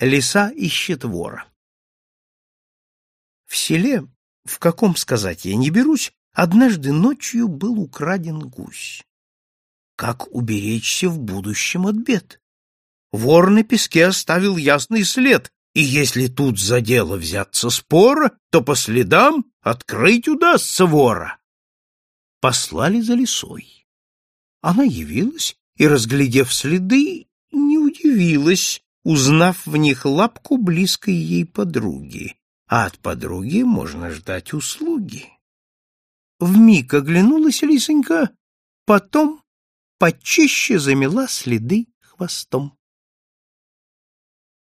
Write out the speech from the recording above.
Лиса ищет вора. В селе, в каком сказать я не берусь, однажды ночью был украден гусь. Как уберечься в будущем от бед? Вор на песке оставил ясный след, и если тут за дело взяться спора, то по следам открыть удастся вора. Послали за лисой. Она явилась и, разглядев следы, не удивилась, узнав в них лапку близкой ей подруги, а от подруги можно ждать услуги. Вмиг оглянулась лисонька, потом почище замела следы хвостом.